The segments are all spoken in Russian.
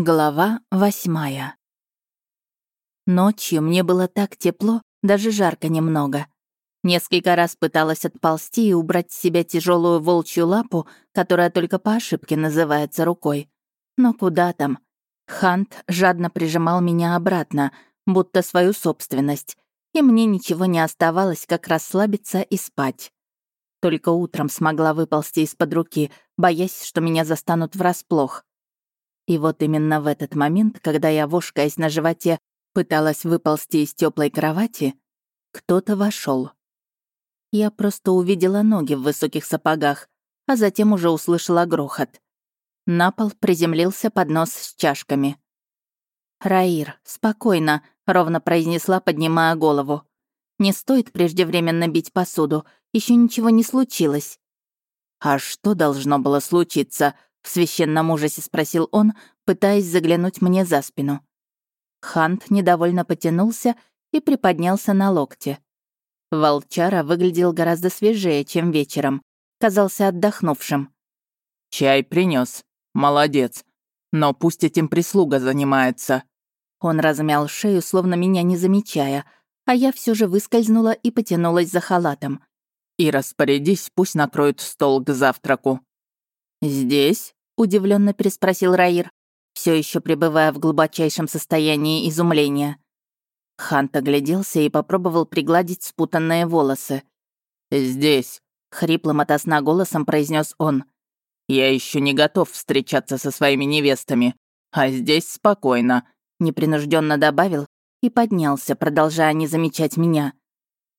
Глава восьмая. Ночью мне было так тепло, даже жарко немного. Несколько раз пыталась отползти и убрать с себя тяжелую волчью лапу, которая только по ошибке называется рукой. Но куда там? Хант жадно прижимал меня обратно, будто свою собственность, и мне ничего не оставалось, как расслабиться и спать. Только утром смогла выползти из-под руки, боясь, что меня застанут врасплох. И вот именно в этот момент, когда я, вошкаясь на животе, пыталась выползти из теплой кровати, кто-то вошел. Я просто увидела ноги в высоких сапогах, а затем уже услышала грохот. На пол приземлился поднос с чашками. «Раир, спокойно», — ровно произнесла, поднимая голову. «Не стоит преждевременно бить посуду, еще ничего не случилось». «А что должно было случиться?» В священном ужасе спросил он, пытаясь заглянуть мне за спину. Хант недовольно потянулся и приподнялся на локте. Волчара выглядел гораздо свежее, чем вечером. Казался отдохнувшим. «Чай принес. Молодец. Но пусть этим прислуга занимается». Он размял шею, словно меня не замечая, а я все же выскользнула и потянулась за халатом. «И распорядись, пусть накроют стол к завтраку». «Здесь?» — удивленно переспросил Раир, все еще пребывая в глубочайшем состоянии изумления. Хант огляделся и попробовал пригладить спутанные волосы. «Здесь», — хриплым от голосом произнес он. «Я еще не готов встречаться со своими невестами, а здесь спокойно», — непринужденно добавил и поднялся, продолжая не замечать меня.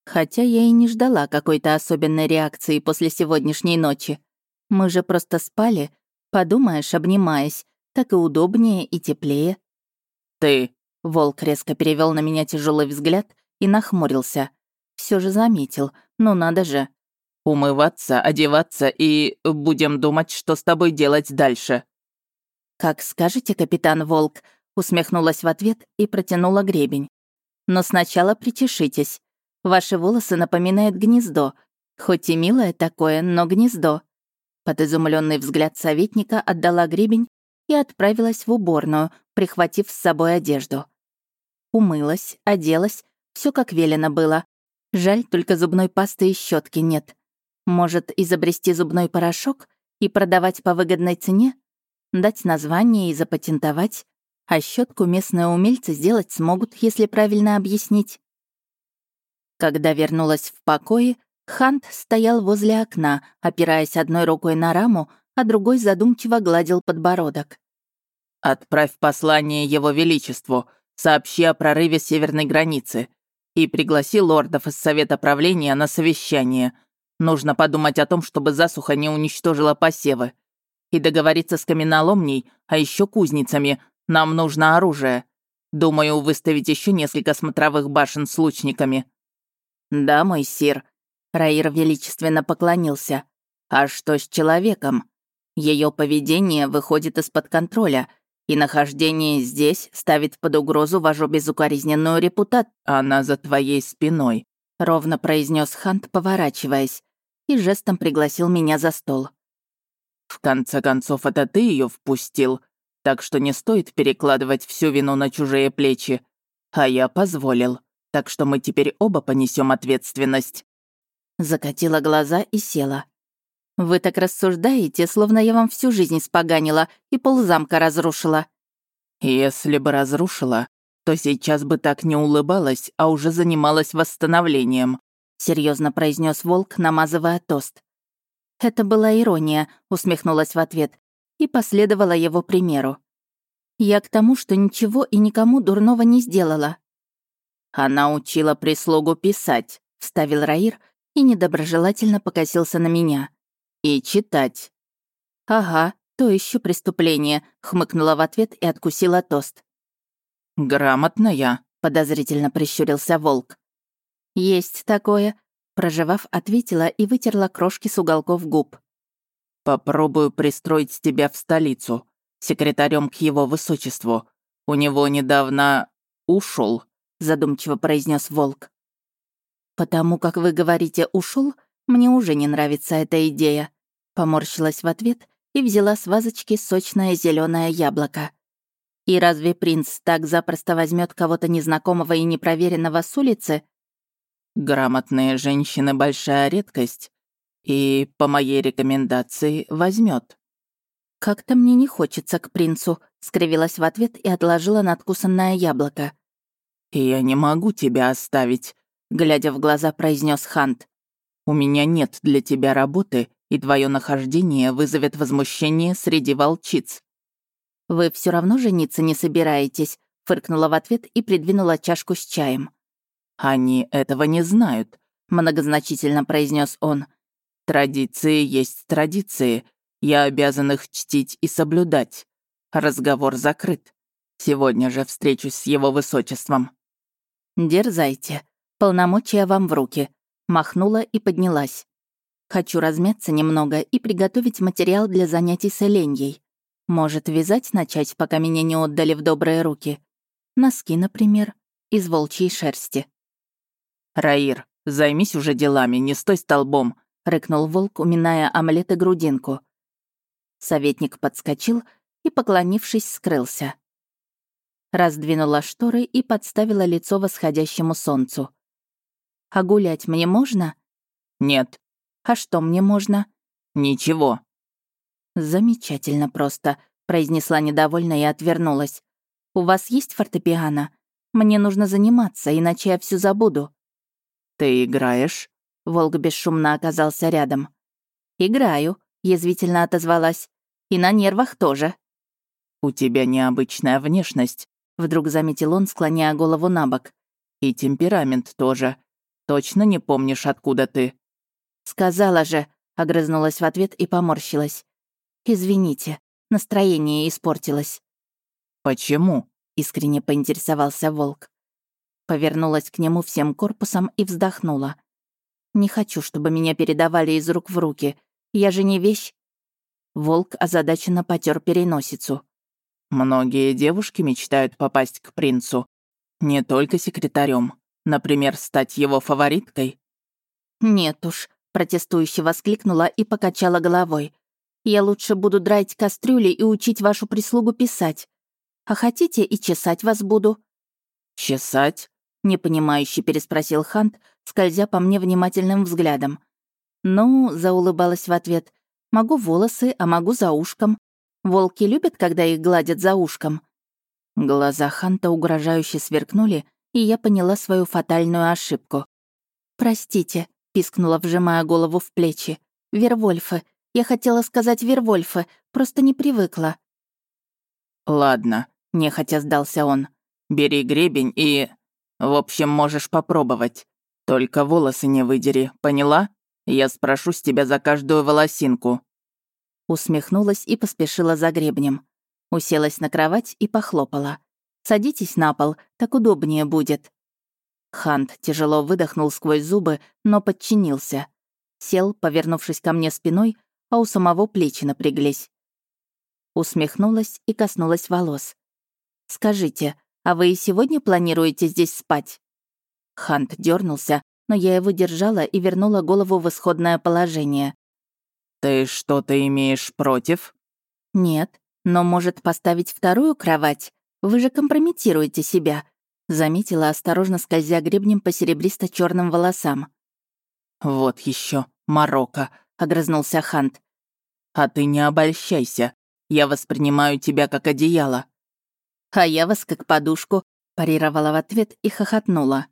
Хотя я и не ждала какой-то особенной реакции после сегодняшней ночи. Мы же просто спали, подумаешь, обнимаясь, так и удобнее и теплее. «Ты...» — волк резко перевел на меня тяжелый взгляд и нахмурился. Все же заметил, ну надо же. «Умываться, одеваться и будем думать, что с тобой делать дальше». «Как скажете, капитан Волк», — усмехнулась в ответ и протянула гребень. «Но сначала причешитесь. Ваши волосы напоминают гнездо. Хоть и милое такое, но гнездо. Под изумленный взгляд советника отдала гребень и отправилась в уборную, прихватив с собой одежду. Умылась, оделась, все как велено было. Жаль, только зубной пасты и щетки нет. Может, изобрести зубной порошок и продавать по выгодной цене? Дать название и запатентовать? А щетку местные умельцы сделать смогут, если правильно объяснить. Когда вернулась в покое, Хант стоял возле окна, опираясь одной рукой на раму, а другой задумчиво гладил подбородок. «Отправь послание Его Величеству, сообщи о прорыве северной границы и пригласи лордов из Совета правления на совещание. Нужно подумать о том, чтобы засуха не уничтожила посевы. И договориться с каменоломней, а еще кузницами. Нам нужно оружие. Думаю, выставить еще несколько смотровых башен с лучниками». «Да, мой сир», Раир величественно поклонился. «А что с человеком? Ее поведение выходит из-под контроля, и нахождение здесь ставит под угрозу вашу безукоризненную репутацию». «Она за твоей спиной», — ровно произнес Хант, поворачиваясь, и жестом пригласил меня за стол. «В конце концов, это ты ее впустил, так что не стоит перекладывать всю вину на чужие плечи. А я позволил, так что мы теперь оба понесем ответственность». Закатила глаза и села. «Вы так рассуждаете, словно я вам всю жизнь испоганила и ползамка разрушила». «Если бы разрушила, то сейчас бы так не улыбалась, а уже занималась восстановлением», серьезно произнес волк, намазывая тост. Это была ирония, усмехнулась в ответ и последовала его примеру. Я к тому, что ничего и никому дурного не сделала. Она учила прислугу писать, вставил Раир, и недоброжелательно покосился на меня. «И читать». «Ага, то еще преступление», — хмыкнула в ответ и откусила тост. «Грамотная», — подозрительно прищурился волк. «Есть такое», — проживав, ответила и вытерла крошки с уголков губ. «Попробую пристроить тебя в столицу, секретарем к его высочеству. У него недавно ушел, задумчиво произнес волк. «Потому как вы говорите «ушел», мне уже не нравится эта идея», — поморщилась в ответ и взяла с вазочки сочное зеленое яблоко. И разве принц так запросто возьмет кого-то незнакомого и непроверенного с улицы? Грамотные женщины — большая редкость. И, по моей рекомендации, возьмет. «Как-то мне не хочется к принцу», — скривилась в ответ и отложила надкусанное яблоко. «Я не могу тебя оставить», — глядя в глаза, произнес Хант. «У меня нет для тебя работы, и твое нахождение вызовет возмущение среди волчиц». «Вы все равно жениться не собираетесь», — фыркнула в ответ и придвинула чашку с чаем. «Они этого не знают», — многозначительно произнес он. «Традиции есть традиции, я обязан их чтить и соблюдать. Разговор закрыт. Сегодня же встречусь с его высочеством». «Дерзайте. Полномочия вам в руки», — махнула и поднялась. «Хочу размяться немного и приготовить материал для занятий с Эленьей. Может, вязать начать, пока меня не отдали в добрые руки? Носки, например, из волчьей шерсти». «Раир, займись уже делами, не стой столбом», — рыкнул волк, уминая омлет и грудинку. Советник подскочил и, поклонившись, скрылся. Раздвинула шторы и подставила лицо восходящему солнцу. «А гулять мне можно?» «Нет». «А что мне можно?» «Ничего». «Замечательно просто», — произнесла недовольно и отвернулась. «У вас есть фортепиано? Мне нужно заниматься, иначе я все забуду». «Ты играешь?» Волк бесшумно оказался рядом. «Играю», — язвительно отозвалась. «И на нервах тоже». «У тебя необычная внешность», — вдруг заметил он, склоняя голову на бок. «И темперамент тоже. Точно не помнишь, откуда ты?» «Сказала же», — огрызнулась в ответ и поморщилась. «Извините, настроение испортилось». «Почему?» — искренне поинтересовался волк. Повернулась к нему всем корпусом и вздохнула. «Не хочу, чтобы меня передавали из рук в руки. Я же не вещь». Волк озадаченно потер переносицу. «Многие девушки мечтают попасть к принцу. Не только секретарем. Например, стать его фавориткой». «Нет уж», — протестующе воскликнула и покачала головой. «Я лучше буду драть кастрюли и учить вашу прислугу писать. А хотите, и чесать вас буду». «Чесать?» — непонимающе переспросил Хант, скользя по мне внимательным взглядом. «Ну», — заулыбалась в ответ, — «могу волосы, а могу за ушком. Волки любят, когда их гладят за ушком». Глаза Ханта угрожающе сверкнули, и я поняла свою фатальную ошибку. «Простите», — пискнула, вжимая голову в плечи. «Вервольфы. Я хотела сказать Вервольфы, просто не привыкла». «Ладно», — нехотя сдался он. «Бери гребень и... В общем, можешь попробовать. Только волосы не выдери, поняла?» Я спрошу с тебя за каждую волосинку». Усмехнулась и поспешила за гребнем. Уселась на кровать и похлопала. «Садитесь на пол, так удобнее будет». Хант тяжело выдохнул сквозь зубы, но подчинился. Сел, повернувшись ко мне спиной, а у самого плечи напряглись. Усмехнулась и коснулась волос. «Скажите, а вы и сегодня планируете здесь спать?» Хант дернулся, но я его держала и вернула голову в исходное положение. «Ты что-то имеешь против?» «Нет, но может поставить вторую кровать? Вы же компрометируете себя», заметила, осторожно скользя гребнем по серебристо черным волосам. «Вот еще, Марокко», — огрызнулся Хант. «А ты не обольщайся. Я воспринимаю тебя как одеяло». «А я вас как подушку», — парировала в ответ и хохотнула.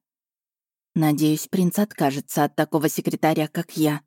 Надеюсь, принц откажется от такого секретаря, как я.